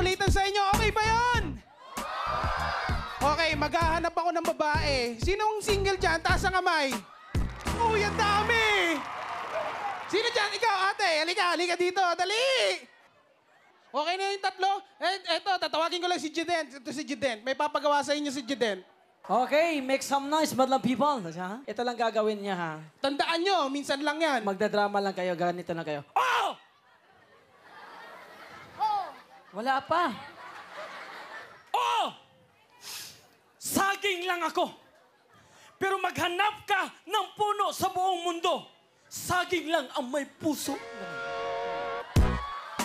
makukulitan sa inyo. Okay ba yon? Okay, maghahanap ako ng babae. Sinong single dyan? Taas ang kamay. Uy, ang dami! Sino dyan? Ikaw, ate. Halika, halika dito. Dali! Okay na yung tatlo? Eh, eto, tatawagin ko lang si Jiden. Ito si Jiden. May papagawa sa inyo si Jiden. Okay, make some noise, madlang people. Ha? Ito lang gagawin niya, ha? Tandaan nyo, minsan lang yan. Magdadrama lang kayo, ganito lang kayo. Oh! Wala pa. Oh! Saging lang ako. Pero maghanap ka ng puno sa buong mundo. Saging lang ang may puso.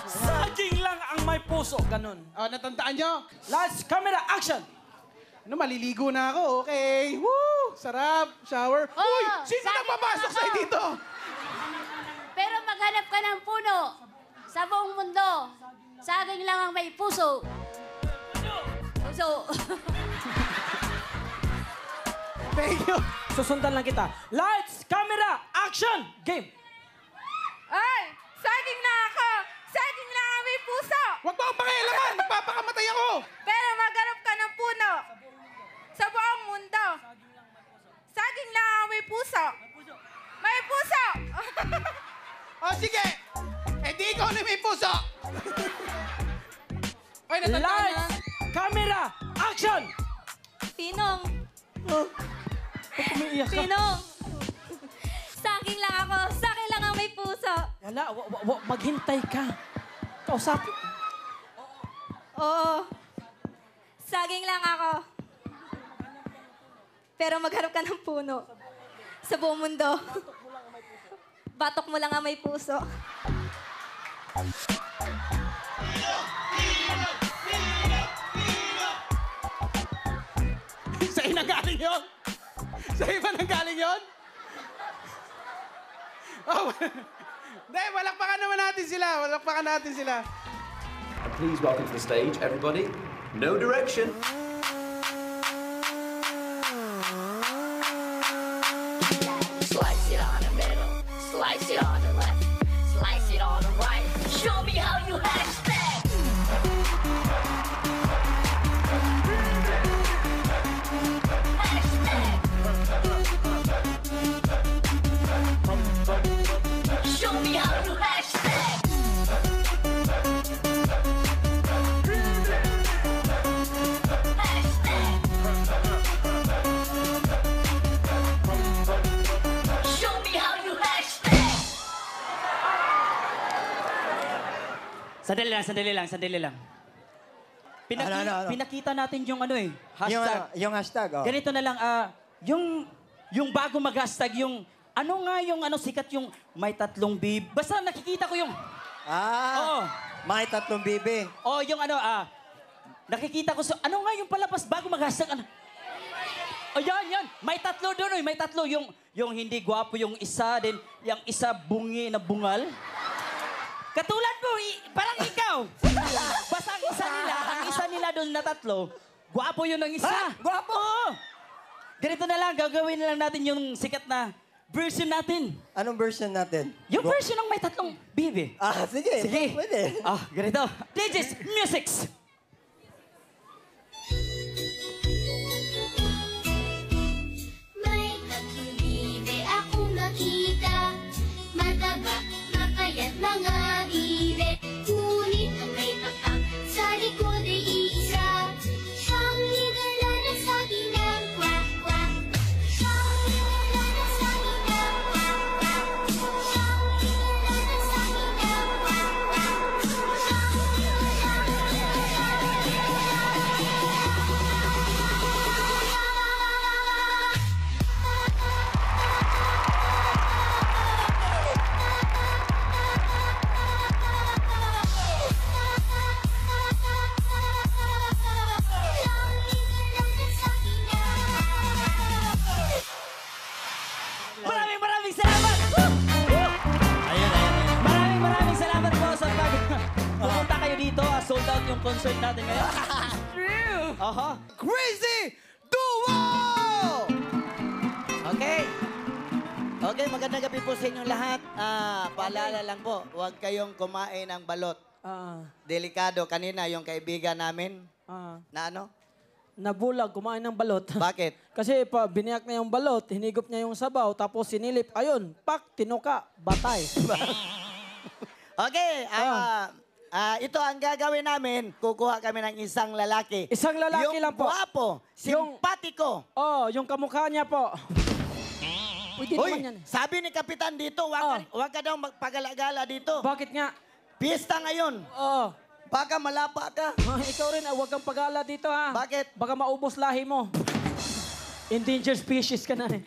Saging lang ang may puso. Ganun. Oh, natandaan nyo? Lights, camera, action! Ano, maliligo na ako. Okay. Woo! Sarap. Shower. Oh, Uy! Sino saging nagpapasok lang sa'yo ako. dito? Pero maghanap ka ng puno sa buong mundo. Saging lang ang may puso. Puso. Thank you. Susundan lang kita. Lights, camera, action! Game! Ay! Saging na ako! Saging na ang may puso! Huwag mo akong pakialaman. Magpapakamatay ako. Pero maghanap ka ng puno sa buong mundo. Saging na ang may puso. May puso! O, sige. Eh, di ikaw na may puso. Ay, niya. Lights, camera, action! Pinong, Umiiyak ka. Pinong. Saking lang ako. Sakin lang ang may puso. Wala, wa- wa- wa- maghintay ka. Kausapin. Oo. Saging lang ako. Pero magharap ka ng puno. Sa buong mundo. Batok mo lang ang may puso. Sa ina galing yun? Sa iba nang galing yun? Oh, Hindi, walakpakan naman natin sila. Walakpakan natin sila. Please welcome to the stage, everybody. No direction. Slice it on the middle, slice it on the left, slice it on the right. Show me how you hash Sandali lang, sandali lang, sandali lang. Pinaki- Ano, ano, ano? Pinakita natin yung ano eh, Yung, hashtag. ah, yung hashtag, oh. Ganito na lang, ah, yung, yung bago mag-hashtag, yung, ano nga yung ano sikat yung may tatlong bib. Basta nakikita ko yung, Ah, oo. may tatlong bibi. Oh, yung ano, ah, nakikita ko sa, ano nga yung palabas bago mag-hashtag, ano? Oh, yan, yan. May tatlo doon, oy. may tatlo. Yung, yung hindi gwapo yung isa, din yung isa bungi na bungal. Katulad mo, i- parang ikaw. Basta ang isa nila, ang isa nila doon na tatlo, gwapo yun ang isa. Ha? Gwapo? Oo. Ganito na lang, gagawin na lang natin yung sikat na version natin. Anong version natin? Yung version ng may tatlong bibi. Ah, sige. Sige. Pwede. Ah, ganito. DJs, musics! Sold out yung concert natin ngayon. True! Aha. Crazy Duo! Okay. Okay, magandang gabi po sa inyong lahat. Ah, paalala lang po, huwag kayong kumain ng balot. Ah, Delikado kanina yung kaibigan namin ah, na ano? nabulag, kumain ng balot. Bakit? Kasi pa, biniyak niya yung balot, hinigop niya yung sabaw, tapos sinilip, ayun, pak, tinuka, batay. Okay, ah, ah, ito ang gagawin namin. Kukuha kami ng isang lalaki. Isang lalaki yung lang po. Guwapo, Yung- simpatiko. oh, yung kamukha niya po. Uy, naman yan. eh. sabi ni Kapitan dito, wag, ka, wag ka daw magpagala-gala dito. Bakit nga? Pista ngayon. Oo. Baka malapa ka. Ah, ikaw rin, ah, huwag kang pagala dito ha. Bakit? Baka maubos lahi mo. Endangered species ka na eh.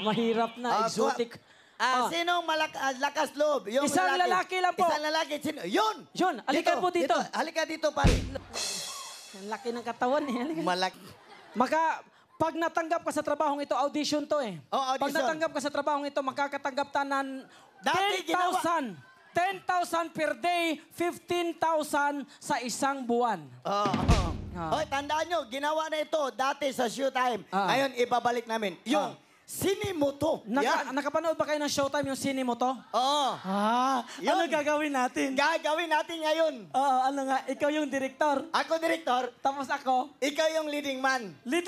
Mahirap na, Ah, exotic. Ah, Ah. sinong malak ah, lakas loob? Yung Isang lalaki lang po. Isang lalaki. Sino? Yun! Yun, halika po dito. Halika dito, pare. Ang laki ng katawan eh. Halika. Malak... Maka, pag natanggap ka sa trabahong ito, audition to eh. Oh, audition. Pag natanggap ka sa trabahong ito, makakatanggap ta ng Dati 10,000. 10,000 per day, 15,000 sa isang buwan. Oo. Oh, Ah. Hoy, tandaan nyo, ginawa na ito dati sa showtime. Ah. Ngayon, ibabalik namin. Yung Ah. Sinimuto. Naka, Yan. nakapanood ba kayo ng Showtime yung mo to? Oo. Ah, Yun. ano gagawin natin? Gagawin natin ngayon. Oo, ano nga, ikaw yung direktor. Ako, director. Tapos ako, Ikaw yung leading man. leading